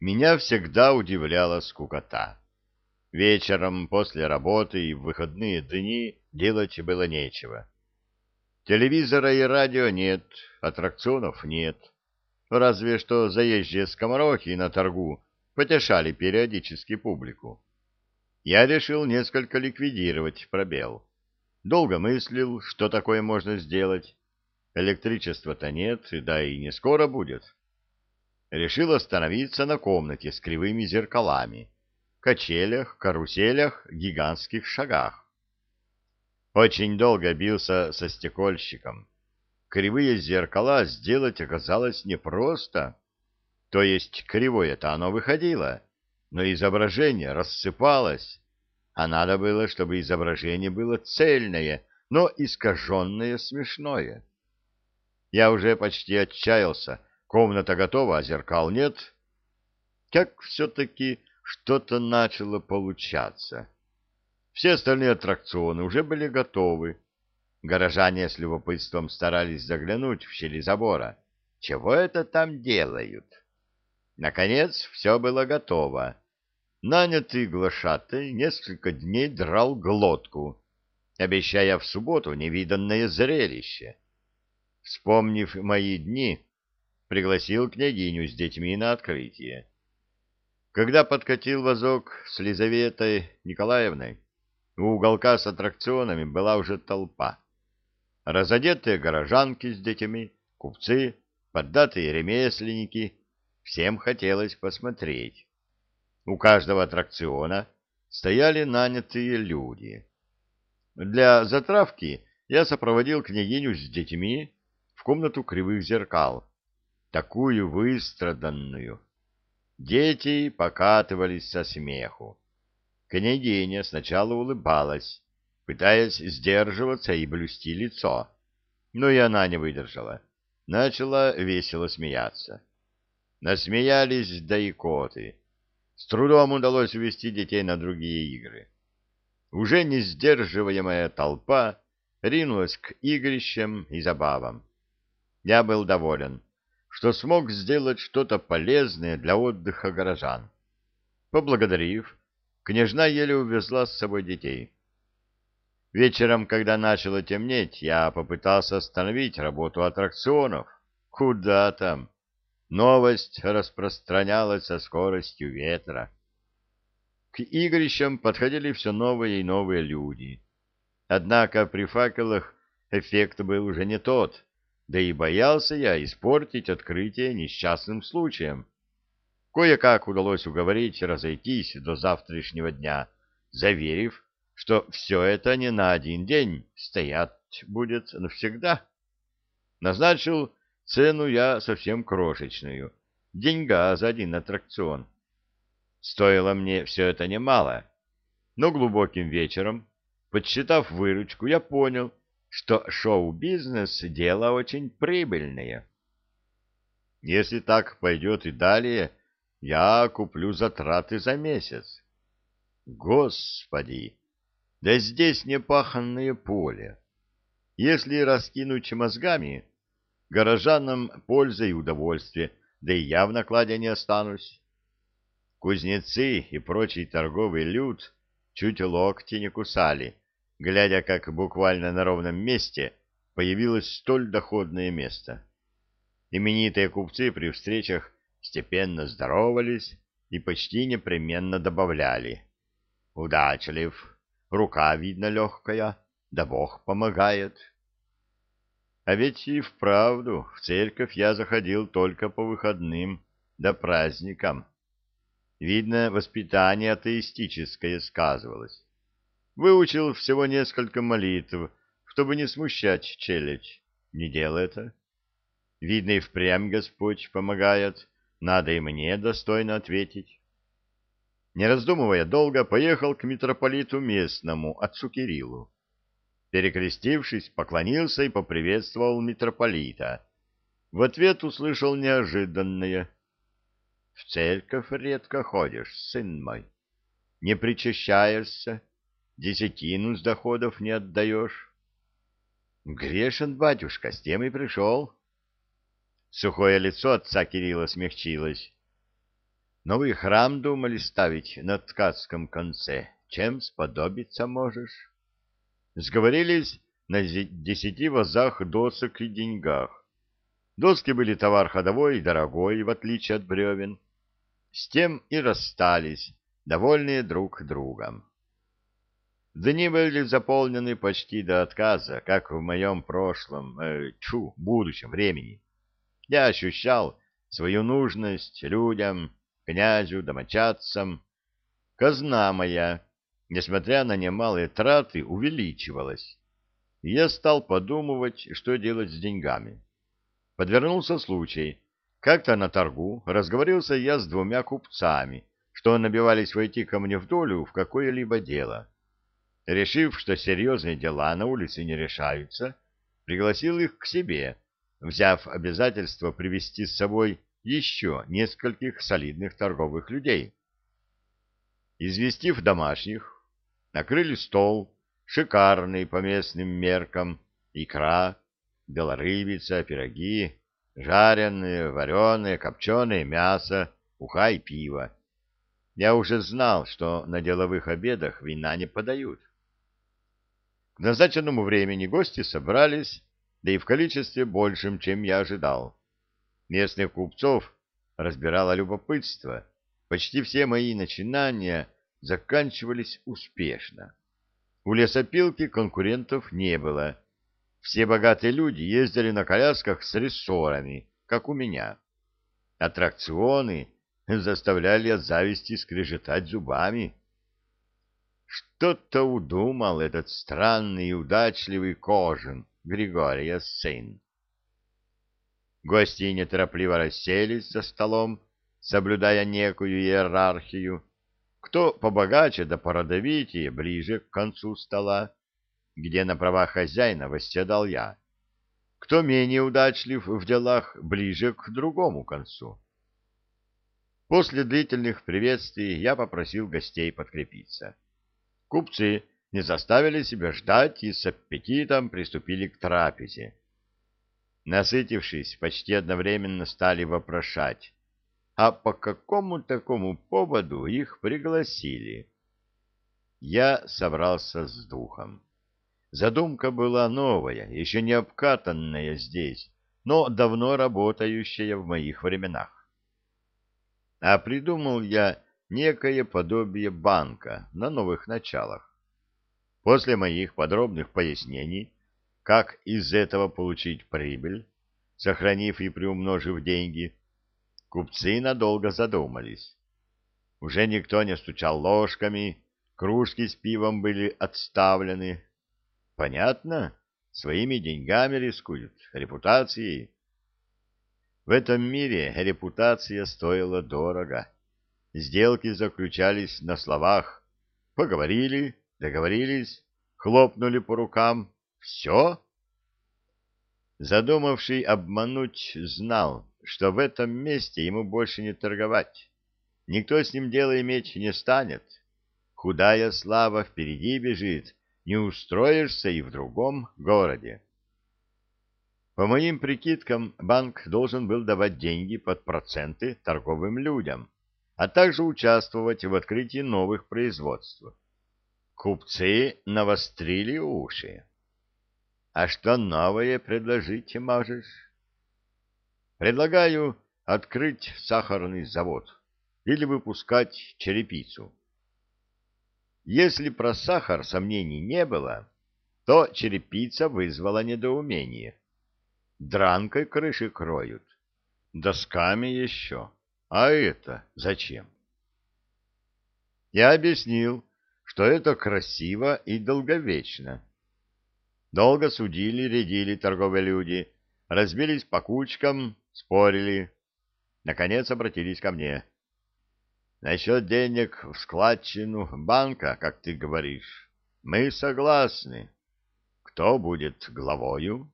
меня всегда удивляла скукота. Вечером после работы и в выходные дни делать было нечего. Телевизора и радио нет, аттракционов нет. Разве что заезжие скоморохи на торгу потешали периодически публику. Я решил несколько ликвидировать пробел. Долго мыслил, что такое можно сделать. Электричества-то нет, да и не скоро будет. Решил остановиться на комнате с кривыми зеркалами, качелях, каруселях, гигантских шагах. Очень долго бился со стекольщиком. Кривые зеркала сделать оказалось непросто. То есть кривое-то оно выходило, но изображение рассыпалось, а надо было, чтобы изображение было цельное, но искаженное смешное. Я уже почти отчаялся, комната готова, а зеркал нет. Как все-таки что-то начало получаться. Все остальные аттракционы уже были готовы. Горожане с любопытством старались заглянуть в щели забора. Чего это там делают? Наконец, все было готово. Нанятый глашатай несколько дней драл глотку, обещая в субботу невиданное зрелище. Вспомнив мои дни, пригласил княгиню с детьми на открытие. Когда подкатил вазок с Лизаветой Николаевной, у уголка с аттракционами была уже толпа. Разодетые горожанки с детьми, купцы, поддатые ремесленники. Всем хотелось посмотреть. У каждого аттракциона стояли нанятые люди. Для затравки я сопроводил княгиню с детьми в комнату кривых зеркал, такую выстраданную. Дети покатывались со смеху. Княгиня сначала улыбалась, пытаясь сдерживаться и блюсти лицо, но и она не выдержала. Начала весело смеяться. Насмеялись да и коты. С трудом удалось увести детей на другие игры. Уже не сдерживаемая толпа ринулась к игрищам и забавам. Я был доволен, что смог сделать что-то полезное для отдыха горожан. Поблагодарив, Княжна еле увезла с собой детей. Вечером, когда начало темнеть, я попытался остановить работу аттракционов. Куда там? Новость распространялась со скоростью ветра. К игрищам подходили все новые и новые люди. Однако при факелах эффект был уже не тот, да и боялся я испортить открытие несчастным случаем. Кое-как удалось уговорить разойтись до завтрашнего дня, заверив, что все это не на один день, стоять будет навсегда. Назначил цену я совсем крошечную, деньга за один аттракцион. Стоило мне все это немало, но глубоким вечером, подсчитав выручку, я понял, что шоу-бизнес — дело очень прибыльное. Если так пойдет и далее, я куплю затраты за месяц. Господи! Да здесь непаханное поле. Если раскинуть мозгами, горожанам польза и удовольствие, да и я в накладе не останусь. Кузнецы и прочий торговый люд чуть локти не кусали, глядя, как буквально на ровном месте появилось столь доходное место. Именитые купцы при встречах степенно здоровались и почти непременно добавляли. «Удачлив, рука, видно, легкая, да Бог помогает». А ведь и вправду в церковь я заходил только по выходным да праздникам. Видно, воспитание атеистическое сказывалось. Выучил всего несколько молитв, чтобы не смущать челядь. Не делай это. Видно, и впрямь Господь помогает, надо и мне достойно ответить. Не раздумывая долго, поехал к митрополиту местному, отцу Кириллу. Перекрестившись, поклонился и поприветствовал митрополита. В ответ услышал неожиданное. — В церковь редко ходишь, сын мой. Не причащаешься, десятину с доходов не отдаешь. — Грешен, батюшка, с тем и пришел. Сухое лицо отца Кирилла смягчилось. Новый храм думали ставить на ткацком конце. Чем сподобиться можешь? Сговорились на десяти вазах досок и деньгах. Доски были товар ходовой и дорогой, в отличие от бревен. С тем и расстались, довольные друг другом. Дни были заполнены почти до отказа, как в моем прошлом, э, чу, будущем времени. Я ощущал свою нужность людям, князю, домочадцам. Казна моя, несмотря на немалые траты, увеличивалась. И я стал подумывать, что делать с деньгами. Подвернулся случай. Как-то на торгу разговорился я с двумя купцами, что набивались войти ко мне в долю в какое-либо дело. Решив, что серьезные дела на улице не решаются, пригласил их к себе, взяв обязательство привести с собой еще нескольких солидных торговых людей. Известив домашних, накрыли стол, шикарный по местным меркам, икра, белорыбица, пироги, жареные, вареные, копченое мясо, уха и пиво. Я уже знал, что на деловых обедах вина не подают. К назначенному времени гости собрались, да и в количестве большем, чем я ожидал. Местных купцов разбирало любопытство. Почти все мои начинания заканчивались успешно. У лесопилки конкурентов не было. Все богатые люди ездили на колясках с рессорами, как у меня. Аттракционы заставляли от зависти скрежетать зубами. Что-то удумал этот странный и удачливый кожин Григория сын. Гости неторопливо расселись за столом, соблюдая некую иерархию. Кто побогаче да породовитее, ближе к концу стола, где на правах хозяина восседал я. Кто менее удачлив в делах, ближе к другому концу. После длительных приветствий я попросил гостей подкрепиться. Купцы не заставили себя ждать и с аппетитом приступили к трапезе. Насытившись, почти одновременно стали вопрошать, а по какому такому поводу их пригласили. Я собрался с духом. Задумка была новая, еще не обкатанная здесь, но давно работающая в моих временах. А придумал я некое подобие банка на новых началах. После моих подробных пояснений, как из этого получить прибыль, сохранив и приумножив деньги, купцы надолго задумались. Уже никто не стучал ложками, кружки с пивом были отставлены. Понятно, своими деньгами рискуют, репутацией. В этом мире репутация стоила дорого. Сделки заключались на словах. Поговорили, договорились, хлопнули по рукам. Все? Задумавший обмануть знал, что в этом месте ему больше не торговать. Никто с ним дело иметь не станет. Худая слава впереди бежит, не устроишься и в другом городе. По моим прикидкам, банк должен был давать деньги под проценты торговым людям а также участвовать в открытии новых производств. Купцы навострили уши. А что новое предложить можешь? Предлагаю открыть сахарный завод или выпускать черепицу. Если про сахар сомнений не было, то черепица вызвала недоумение. Дранкой крыши кроют, досками еще. А это зачем? Я объяснил, что это красиво и долговечно. Долго судили, рядили торговые люди, разбились по кучкам, спорили. Наконец обратились ко мне. Насчет денег в складчину банка, как ты говоришь, мы согласны. Кто будет главою?